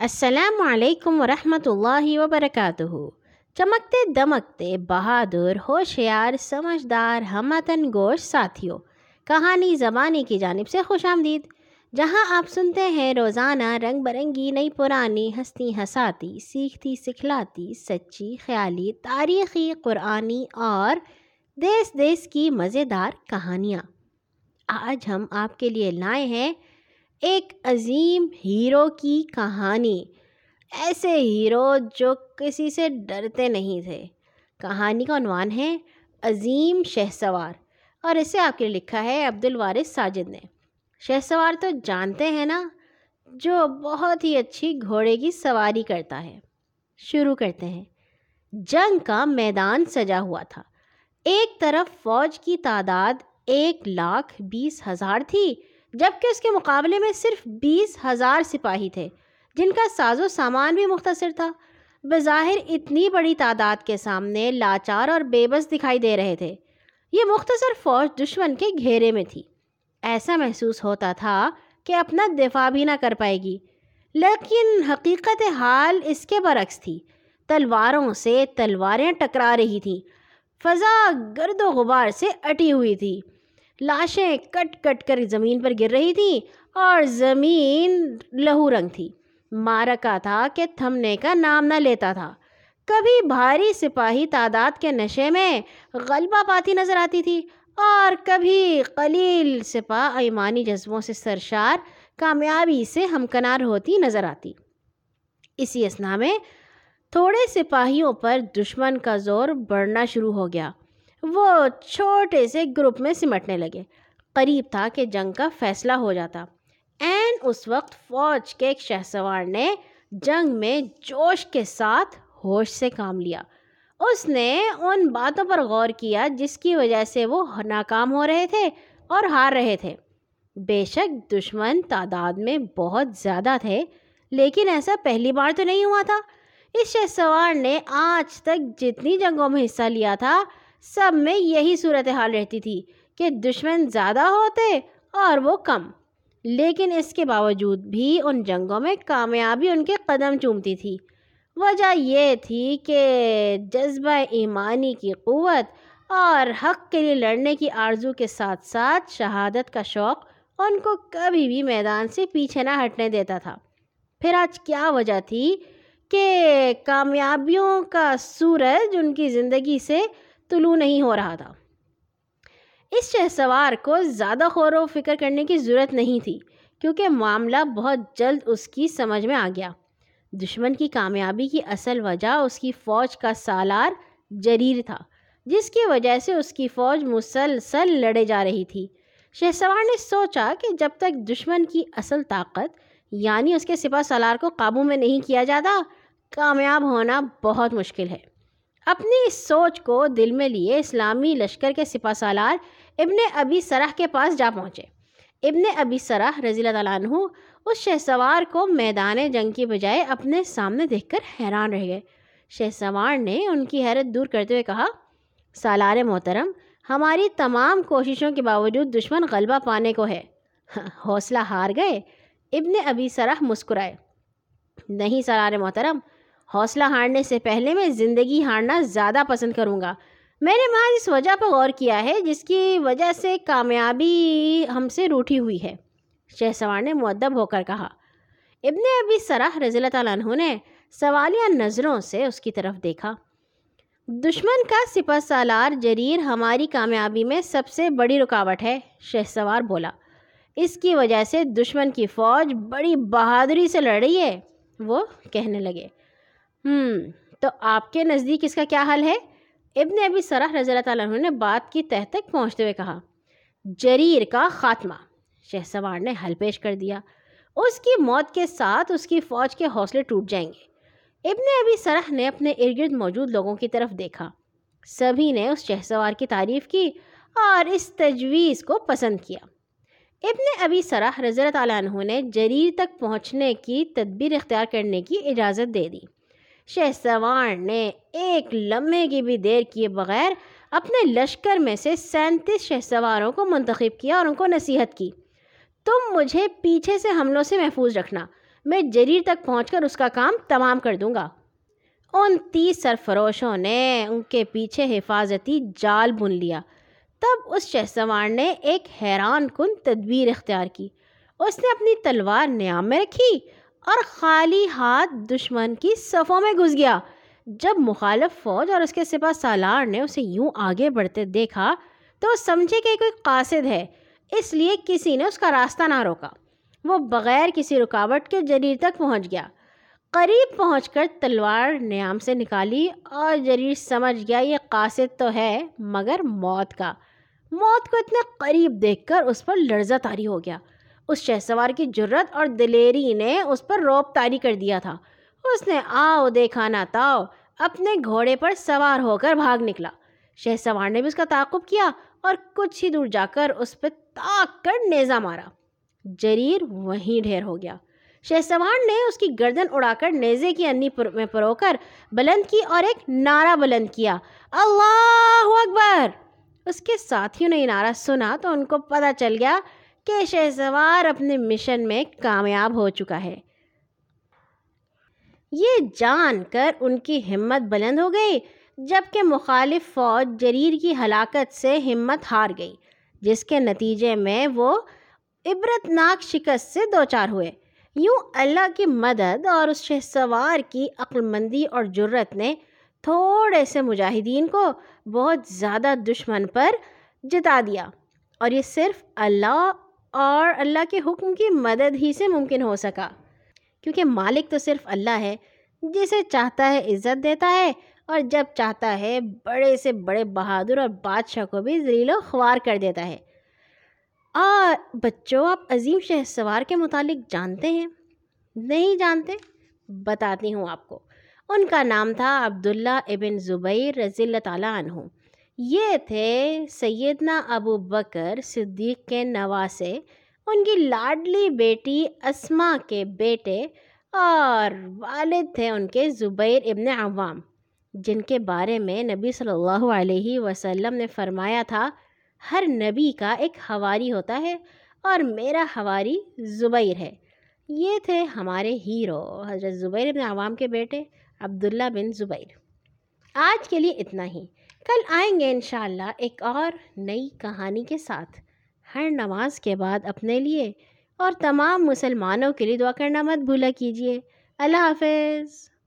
السلام علیکم ورحمۃ اللہ وبرکاتہ۔ چمکتے دمکتے بہادر، ہوشیار، سمجھدار، ہمتن گوش ساتھیوں، کہانی زبانی کی جانب سے خوش آمدید۔ جہاں آپ سنتے ہیں، روزانہ رنگ برنگی، نئی پرانی، ہستی ہساتی، سیکھتی، سکھلاتی، سچی، خیالی، تاریخی، قرآنی اور دیس دیس کی مزیدار کہانیاں۔ آج ہم آپ کے لیے لائے ہیں ایک عظیم ہیرو کی کہانی۔ ایسے ہیرو جو کسی سے ڈرتے نہیں تھے۔ کہانی کا عنوان ہے عظیم شہ سوار اور اسے آپ کے لکھا ہے عبد الوارث ساجد نے۔ شہ سوار تو جانتے ہیں نا، جو بہت ہی اچھی گھوڑے کی سواری کرتا ہے۔ شروع کرتے ہیں۔ جنگ کا میدان سجا ہوا تھا۔ ایک طرف فوج کی تعداد ایک لاکھ بیس ہزار تھی۔ جبکہ اس کے مقابلے میں صرف بیس ہزار سپاہی تھے، جن کا ساز و سامان بھی مختصر تھا۔ بظاہر اتنی بڑی تعداد کے سامنے لاچار اور بے بس دکھائی دے رہے تھے۔ یہ مختصر فوج دشمن کے گھیرے میں تھی۔ ایسا محسوس ہوتا تھا کہ اپنا دفاع بھی نہ کر پائے گی۔ لیکن حقیقت حال اس کے برعکس تھی۔ تلواروں سے تلواریں ٹکرا رہی تھیں۔ فضا گرد و غبار سے اٹی ہوئی تھی۔ لاشیں کٹ کٹ کر زمین پر گر رہی تھیں اور زمین لہو رنگ تھی۔ مارکا تھا کہ تھمنے کا نام نہ لیتا تھا۔ کبھی بھاری سپاہی تعداد کے نشے میں غلبہ پاتی نظر آتی تھی اور کبھی قلیل سپاہ ایمانی جذبوں سے سرشار کامیابی سے ہمکنار ہوتی نظر آتی۔ اسی اسنا میں تھوڑے سپاہیوں پر دشمن کا زور بڑھنا شروع ہو گیا۔ وہ چھوٹے سے گروپ میں سمٹنے لگے۔ قریب تھا کہ جنگ کا فیصلہ ہو جاتا۔ این اس وقت فوج کے ایک شہ سوار نے جنگ میں جوش کے ساتھ ہوش سے کام لیا۔ اس نے ان باتوں پر غور کیا جس کی وجہ سے وہ ناکام ہو رہے تھے اور ہار رہے تھے۔ بے شک دشمن تعداد میں بہت زیادہ تھے، لیکن ایسا پہلی بار تو نہیں ہوا تھا۔ اس شہ سوار نے آج تک جتنی جنگوں میں حصہ لیا تھا سب میں یہی صورت حال رہتی تھی کہ دشمن زیادہ ہوتے اور وہ کم۔ لیکن اس کے باوجود بھی ان جنگوں میں کامیابی ان کے قدم چومتی تھی۔ وجہ یہ تھی کہ جذبہ ایمانی کی قوت اور حق کے لیے لڑنے کی آرزو کے ساتھ ساتھ شہادت کا شوق ان کو کبھی بھی میدان سے پیچھے نہ ہٹنے دیتا تھا۔ پھر آج کیا وجہ تھی کہ کامیابیوں کا سورج ان کی زندگی سے طلوع نہیں ہو رہا تھا۔ اس شہ سوار کو زیادہ غور و فکر کرنے کی ضرورت نہیں تھی، کیونکہ معاملہ بہت جلد اس کی سمجھ میں آ گیا۔ دشمن کی کامیابی کی اصل وجہ اس کی فوج کا سالار جریر تھا، جس کی وجہ سے اس کی فوج مسلسل لڑے جا رہی تھی۔ شہ سوار نے سوچا کہ جب تک دشمن کی اصل طاقت یعنی اس کے سپاہ سالار کو قابو میں نہیں کیا جاتا، کامیاب ہونا بہت مشکل ہے۔ اپنی اس سوچ کو دل میں لیے اسلامی لشکر کے سپاہ سالار ابن ابی سرح کے پاس جا پہنچے۔ ابن ابی سرح رضی اللہ عنہ اس شہ سوار کو میدان جنگ کی بجائے اپنے سامنے دیکھ کر حیران رہ گئے۔ شہ سوار نے ان کی حیرت دور کرتے ہوئے کہا، سالار محترم، ہماری تمام کوششوں کے باوجود دشمن غلبہ پانے کو ہے۔ حوصلہ ہار گئے۔ ابن ابی سرح مسکرائے۔ نہیں سالار محترم حوصلہ ہارنے سے پہلے میں زندگی ہارنا زیادہ پسند کروں گا۔ میں نے محض اس وجہ پر غور کیا ہے جس کی وجہ سے کامیابی ہم سے روٹھی ہوئی ہے شہ سوار نے معدب ہو کر کہا۔ ابن ابی سرح رضی اللہ تعالیٰ عنہ نے سوالیہ نظروں سے اس کی طرف دیکھا۔ دشمن کا سپہ سالار جریر ہماری کامیابی میں سب سے بڑی رکاوٹ ہے شہ سوار بولا۔ اس کی وجہ سے دشمن کی فوج بڑی بہادری سے لڑ رہی ہے، وہ کہنے لگے۔ تو آپ کے نزدیک اس کا کیا حل ہے؟ ابن ابی سرح رضی اللہ تعالیٰ عنہ نے بات کی تہ تک پہنچتے ہوئے کہا، جریر کا خاتمہ۔ شہ سوار نے حل پیش کر دیا۔ اس کی موت کے ساتھ اس کی فوج کے حوصلے ٹوٹ جائیں گے۔ ابن ابی سرح نے اپنے ارد گرد موجود لوگوں کی طرف دیکھا۔ سبھی نے اس شہ سوار کی تعریف کی اور اس تجویز کو پسند کیا۔ ابن ابی سرح رضی اللہ تعالیٰ عنہ نے جریر تک پہنچنے کی تدبیر اختیار کرنے کی اجازت دے دی۔ شہ سوار نے ایک لمحے کی بھی دیر کیے بغیر اپنے لشکر میں سے سینتیس شہ سواروں کو منتخب کیا اور ان کو نصیحت کی۔ تم مجھے پیچھے سے حملوں سے محفوظ رکھنا، میں جریر تک پہنچ کر اس کا کام تمام کر دوں گا۔ ان تیس سرفروشوں نے ان کے پیچھے حفاظتی جال بن لیا۔ تب اس شہ سوار نے ایک حیران کن تدبیر اختیار کی۔ اس نے اپنی تلوار نیام میں رکھی۔ اور خالی ہاتھ دشمن کی صفوں میں گھس گیا۔ جب مخالف فوج اور اس کے سپاہ سالار نے اسے یوں آگے بڑھتے دیکھا تو وہ سمجھے کہ کوئی قاصد ہے، اس لیے کسی نے اس کا راستہ نہ روکا۔ وہ بغیر کسی رکاوٹ کے جریر تک پہنچ گیا۔ قریب پہنچ کر تلوار نیام سے نکالی اور جریر سمجھ گیا، یہ قاصد تو ہے مگر موت کا۔ موت کو اتنے قریب دیکھ کر اس پر لرزہ تاری ہو گیا۔ اس شہ سوار کی جرت اور دلیری نے اس پر روپ تاری کر دیا تھا۔ اس نے آؤ، دیکھا نہ تاؤ، اپنے گھوڑے پر سوار ہو کر بھاگ نکلا۔ شہ سوار نے بھی اس کا تعاقب کیا اور کچھ ہی دور جا کر اس پہ تاک کر نیزہ مارا۔ جریر وہیں ڈھیر ہو گیا۔ شہ سوار نے اس کی گردن اڑا کر نیزے کی انی میں پرو کر بلند کی اور ایک نعرہ بلند کیا۔ اللہ اکبر! اس کے ساتھیوں نے یہ نعرہ سنا تو ان کو پتہ چل گیا کہ شہ سوار اپنے مشن میں کامیاب ہو چکا ہے۔ یہ جان کر ان کی ہمت بلند ہو گئی، جبکہ مخالف فوج جریر کی ہلاکت سے ہمت ہار گئی، جس کے نتیجے میں وہ عبرت ناک شکست سے دو چار ہوئے۔ یوں اللہ کی مدد اور اس شہ سوار کی عقلمندی اور جرت نے تھوڑے سے مجاہدین کو بہت زیادہ دشمن پر جتا دیا۔ اور یہ صرف اللہ اور اللہ کے حکم کی مدد ہی سے ممکن ہو سکا۔ کیونکہ مالک تو صرف اللہ ہے، جسے چاہتا ہے عزت دیتا ہے اور جب چاہتا ہے بڑے سے بڑے بہادر اور بادشاہ کو بھی ذلیل و خوار کر دیتا ہے۔ اور بچوں، آپ عظیم شہ سوار کے متعلق جانتے ہیں؟ نہیں جانتے؟ بتاتی ہوں آپ کو۔ ان کا نام تھا عبداللہ ابن زبیر رضی اللہ تعالیٰ عنہ۔ یہ تھے سیدنا ابو بکر صدیق کے نواسے، ان کی لاڈلی بیٹی اسما کے بیٹے اور والد تھے ان کے زبیر ابن عوام، جن کے بارے میں نبی صلی اللہ علیہ وسلم نے فرمایا تھا، ہر نبی کا ایک ہواری ہوتا ہے اور میرا ہواری زبیر ہے۔ یہ تھے ہمارے ہیرو، حضرت زبیر ابن عوام کے بیٹے عبداللہ بن زبیر۔ آج کے لیے اتنا ہی۔ کل آئیں گے انشاءاللہ ایک اور نئی کہانی کے ساتھ۔ ہر نماز کے بعد اپنے لیے۔ اور تمام مسلمانوں کے لیے دعا کرنا مت بھولا کیجیے اللہ حافظ۔